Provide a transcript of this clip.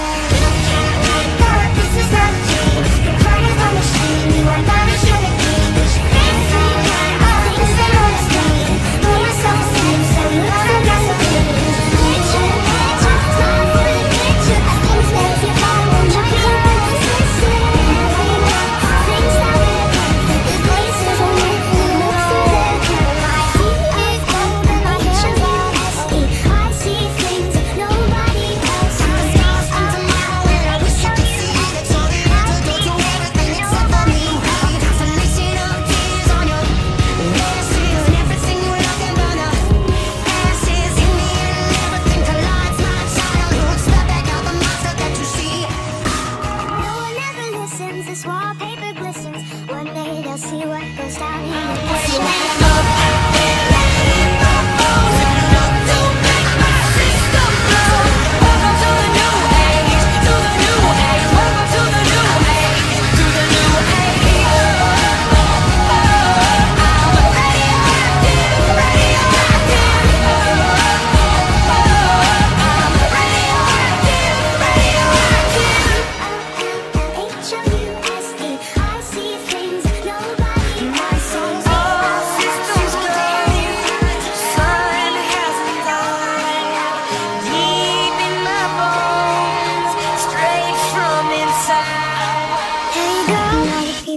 say, see what goes down in the